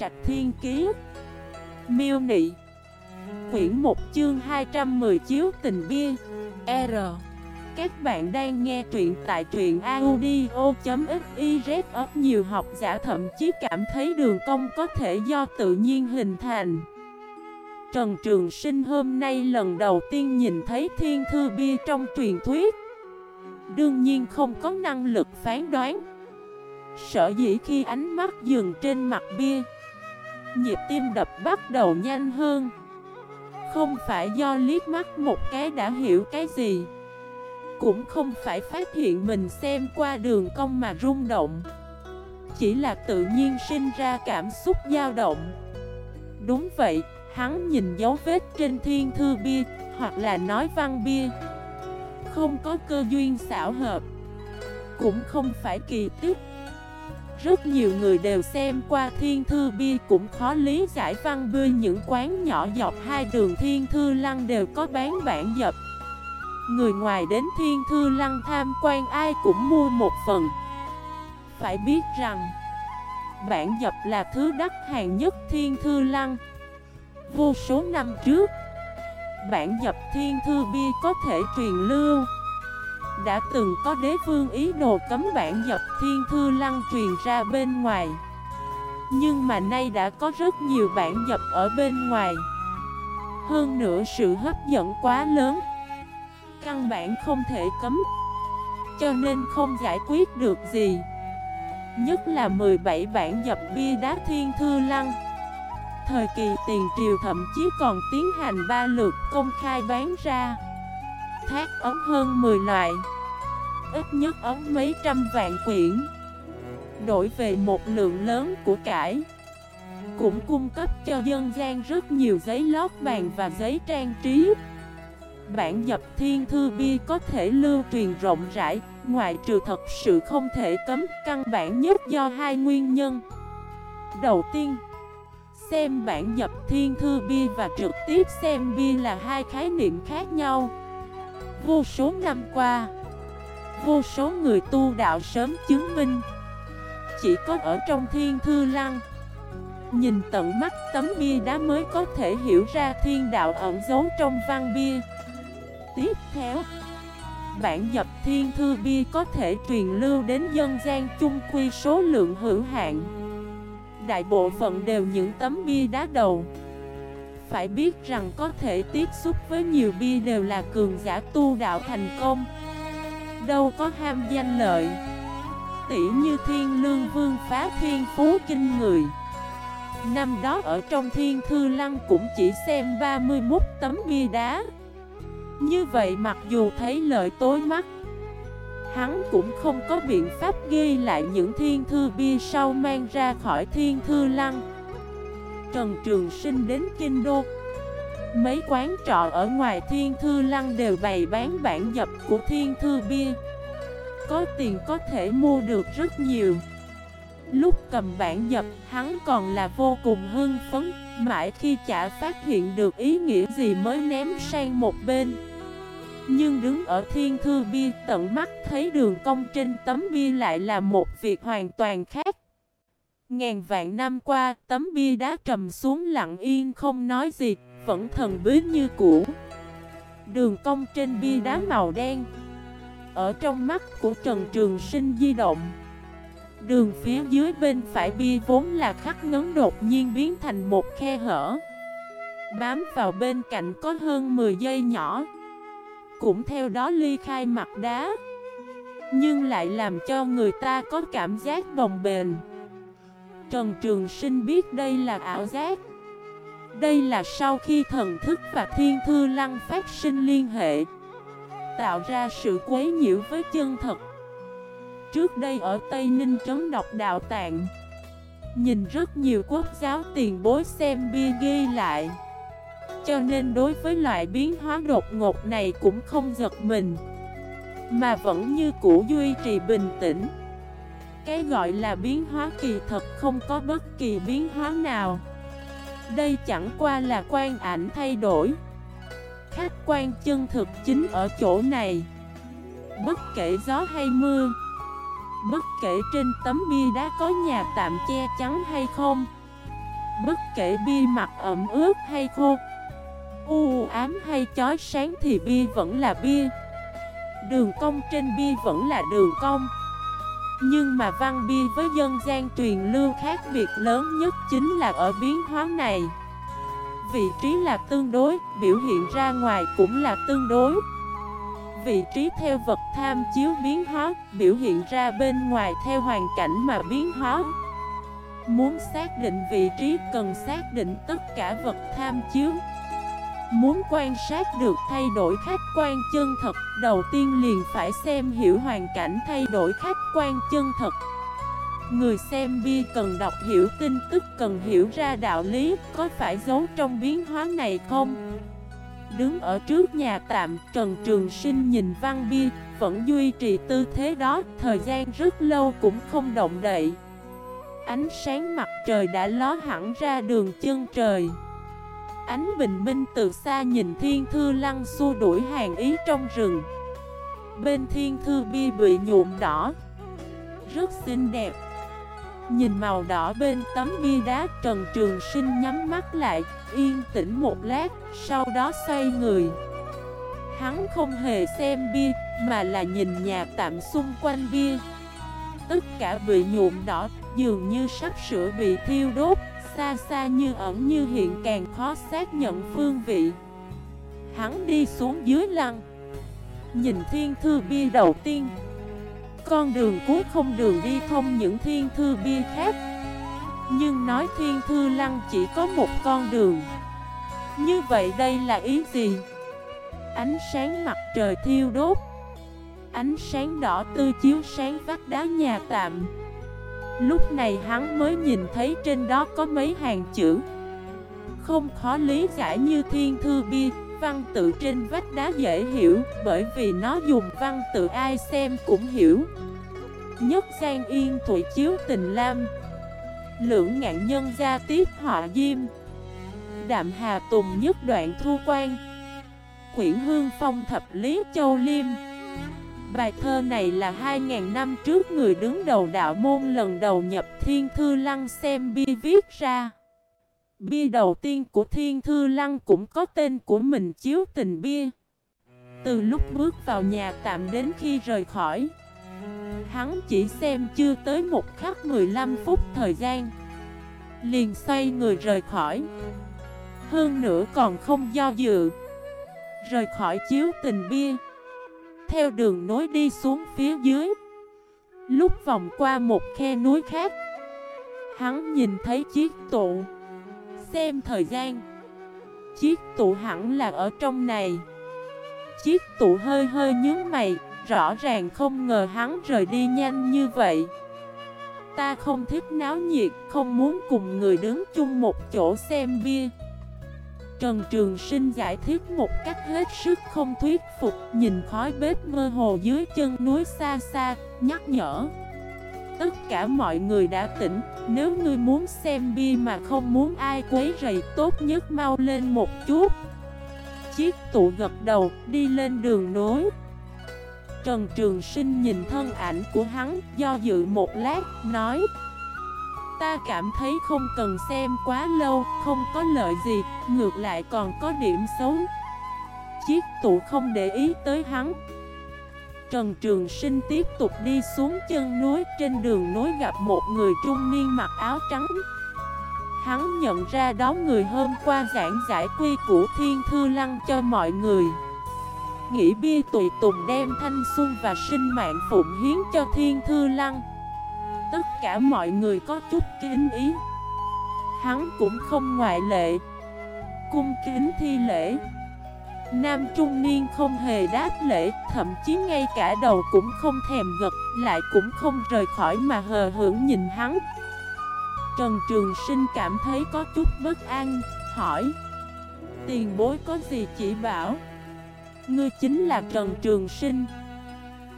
Trạch Thiên Kiế Miêu Nị. Quyển 1 chương 210 chiếu tình bia. R. Các bạn đang nghe truyện tại truyện audio.xyz nhiều học giả thậm chí cảm thấy đường công có thể do tự nhiên hình thành. Trần Trường Sinh hôm nay lần đầu tiên nhìn thấy thiên thư bia trong truyền thuyết. Đương nhiên không có năng lực phán đoán. Sở dĩ khi ánh mắt dừng trên mặt bia Nhịp tim đập bắt đầu nhanh hơn. Không phải do liếc mắt một cái đã hiểu cái gì Cũng không phải phát hiện mình xem qua đường cong mà rung động Chỉ là tự nhiên sinh ra cảm xúc dao động. Đúng vậy, hắn nhìn dấu vết trên thiên thư bia Hoặc là nói văn bia. Không có cơ duyên xảo hợp Cũng không phải kỳ tích rất nhiều người đều xem qua thiên thư bia cũng khó lý giải văn bươi những quán nhỏ dọc hai đường thiên thư lăng đều có bán bản dập. Người ngoài đến thiên thư lăng tham quan ai cũng mua một phần. Phải biết rằng, bản dập là thứ đắt hàng nhất thiên thư lăng. Vô số năm trước, bản dập thiên thư bia có thể truyền lưu. Đã từng có đế vương ý đồ cấm bản dập thiên thư lăng truyền ra bên ngoài. Nhưng mà nay đã có rất nhiều bản dập ở bên ngoài. Hơn nữa sự hấp dẫn quá lớn. Căn bản không thể cấm, Cho nên không giải quyết được gì. Nhất là 17 bản dập bia đá thiên thư lăng. Thời kỳ tiền triều thậm chí còn tiến hành ba lượt công khai bán ra thác ống hơn 10 loại Ít nhất ống mấy trăm vạn quyển. Đổi về một lượng lớn của cải. Cũng cung cấp cho dân gian rất nhiều giấy lót bàn và giấy trang trí. Bản dập thiên thư bia có thể lưu truyền rộng rãi, Ngoại trừ thật sự không thể cấm căn bản nhất do hai nguyên nhân. Đầu tiên, Xem bản dập thiên thư bia và trực tiếp xem bia là hai khái niệm khác nhau. Vô số năm qua, Vô số người tu đạo sớm chứng minh, Chỉ có ở trong thiên thư lăng, Nhìn tận mắt tấm bia đá mới có thể hiểu ra thiên đạo ẩn giấu trong văn bia. Tiếp theo, Bản dập thiên thư bia có thể truyền lưu đến dân gian chung quy số lượng hữu hạn. Đại bộ phận đều những tấm bia đá đầu phải biết rằng có thể tiếp xúc với nhiều bia đều là cường giả tu đạo thành công. Đâu có ham danh lợi. Tỷ như thiên lương vương phá thiên phú kinh người. Năm đó ở trong thiên thư lăng cũng chỉ xem 31 tấm bia đá. Như vậy mặc dù thấy lợi tối mắt, Hắn cũng không có biện pháp ghi lại những thiên thư bia sau mang ra khỏi thiên thư lăng. Trần Trường Sinh đến Kinh Đô. Mấy quán trọ ở ngoài Thiên Thư Lăng đều bày bán bản dập của Thiên Thư Bia. Có tiền có thể mua được rất nhiều. Lúc cầm bản dập, hắn còn là vô cùng hưng phấn Mãi khi chả phát hiện được ý nghĩa gì mới ném sang một bên. Nhưng đứng ở thiên thư bia tận mắt thấy đường cong trên tấm bia lại là một việc hoàn toàn khác. Ngàn vạn năm qua, tấm bia đá trầm xuống lặng yên không nói gì, vẫn thần bí như cũ. Đường cong trên bia đá màu đen Ở trong mắt của Trần Trường Sinh di động. Đường phía dưới bên phải bia vốn là khắc ngấn đột nhiên biến thành một khe hở. Bám vào bên cạnh có hơn 10 giây nhỏ. Cũng theo đó ly khai mặt đá. Nhưng lại làm cho người ta có cảm giác đồng bền Trần Trường Sinh biết đây là ảo giác. Đây là sau khi thần thức và thiên thư lăng phát sinh liên hệ, Tạo ra sự quấy nhiễu với chân thật. Trước đây ở Tây Ninh trấn độc đạo tạng, Nhìn rất nhiều quốc giáo tiền bối xem bia ghi lại. Cho nên đối với loại biến hóa đột ngột này cũng không giật mình, Mà vẫn như cũ duy trì bình tĩnh cái gọi là biến hóa kỳ thật không có bất kỳ biến hóa nào. Đây chẳng qua là quan ảnh thay đổi. Khách quan chân thực chính ở chỗ này. Bất kể gió hay mưa, Bất kể trên tấm bia đá có nhà tạm che chắn hay không, Bất kể bia mặt ẩm ướt hay khô, U ám hay chói sáng thì bia vẫn là bia. Đường cong trên bia vẫn là đường cong. Nhưng mà văn bia với dân gian truyền lưu khác biệt lớn nhất chính là ở biến hóa này. Vị trí là tương đối, biểu hiện ra ngoài cũng là tương đối. Vị trí theo vật tham chiếu biến hóa, biểu hiện ra bên ngoài theo hoàn cảnh mà biến hóa. Muốn xác định vị trí cần xác định tất cả vật tham chiếu Muốn quan sát được thay đổi khách quan chân thật, Đầu tiên liền phải xem hiểu hoàn cảnh thay đổi khách quan chân thật. Người xem bia cần đọc hiểu tin tức, cần hiểu ra đạo lý, Có phải giấu trong biến hóa này không? Đứng ở trước nhà tạm, Trần Trường Sinh nhìn văn bia, Vẫn duy trì tư thế đó, Thời gian rất lâu cũng không động đậy. Ánh sáng mặt trời đã ló hẳn ra đường chân trời. Ánh bình minh từ xa nhìn thiên thư lăng xua đuổi hàng ý trong rừng. Bên thiên thư bia bị nhuộm đỏ, Rất xinh đẹp. Nhìn màu đỏ bên tấm bia đá, Trần Trường Sinh nhắm mắt lại, Yên tĩnh một lát, Sau đó xoay người. Hắn không hề xem bia, Mà là nhìn nhà tạm xung quanh bia. Tất cả bị nhuộm đỏ, Dường như sắp sửa bị thiêu đốt. Xa xa như ẩn như hiện càng khó xác nhận phương vị. Hắn đi xuống dưới lăng. Nhìn thiên thư bia đầu tiên. Con đường cuối không đường đi thông những thiên thư bia khác. Nhưng nói thiên thư lăng chỉ có một con đường. Như vậy đây là ý gì? Ánh sáng mặt trời thiêu đốt. Ánh sáng đỏ tươi chiếu sáng vách đá nhà tạm. Lúc này hắn mới nhìn thấy trên đó có mấy hàng chữ. Không khó lý giải như thiên thư bia, Văn tự trên vách đá dễ hiểu, Bởi vì nó dùng văn tự ai xem cũng hiểu. Nhất gian yên thụy chiếu tình lam. Lưỡng ngạn nhân gia tiếp họa diêm. Đạm hà tùng nhất đoạn thu quan. Quyển hương phong thập lý châu liêm. Bài thơ này là 2.000 năm trước người đứng đầu đạo môn lần đầu nhập Thiên Thư Lăng xem bi viết ra. Bia đầu tiên của Thiên Thư Lăng cũng có tên của mình chiếu tình bia. Từ lúc bước vào nhà tạm đến khi rời khỏi, hắn chỉ xem chưa tới một khắc 15 phút thời gian. Liền xoay người rời khỏi. Hơn nữa còn không do dự. Rời khỏi chiếu tình bia. Theo đường nối đi xuống phía dưới. Lúc vòng qua một khe núi khác. Hắn nhìn thấy chiếc tụ Xem thời gian. Chiếc tụ hẳn là ở trong này. Chiếc tụ hơi hơi nhướng mày, Rõ ràng không ngờ hắn rời đi nhanh như vậy. Ta không thích náo nhiệt, Không muốn cùng người đứng chung một chỗ xem bia. Trần Trường Sinh giải thích một cách hết sức không thuyết phục Nhìn khói bếp mơ hồ dưới chân núi xa xa, nhắc nhở. Tất cả mọi người đã tỉnh Nếu ngươi muốn xem bia mà không muốn ai quấy rầy Tốt nhất mau lên một chút. Chiếc tụ gật đầu, đi lên đường nối. Trần Trường Sinh nhìn thân ảnh của hắn, do dự một lát, nói Ta cảm thấy không cần xem quá lâu, không có lợi gì, ngược lại còn có điểm xấu. Chiếc tụ không để ý tới hắn. Trần Trường Sinh tiếp tục đi xuống chân núi, trên đường nối gặp một người trung niên mặc áo trắng. Hắn nhận ra đó người hôm qua giảng giải quy của Thiên Thư Lăng cho mọi người. Nghĩ bia tùy tùng đem thanh xuân và sinh mạng phụng hiến cho Thiên Thư Lăng. Tất cả mọi người có chút kính ý. Hắn cũng không ngoại lệ. Cung kính thi lễ. Nam trung niên không hề đáp lễ, Thậm chí ngay cả đầu cũng không thèm gật, Lại cũng không rời khỏi mà hờ hưởng nhìn hắn. Trần Trường Sinh cảm thấy có chút bất an, Hỏi, Tiền bối có gì chỉ bảo? Ngươi chính là Trần Trường Sinh.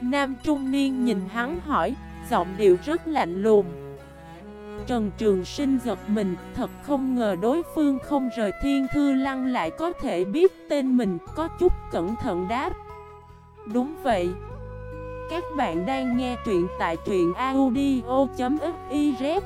Nam trung niên nhìn hắn hỏi giọng điệu rất lạnh lùng Trần Trường Sinh giật mình, thật không ngờ đối phương không rời thiên thư lăng lại có thể biết tên mình, có chút cẩn thận đáp. Đúng vậy. Các bạn đang nghe truyện tại truyện audio.fif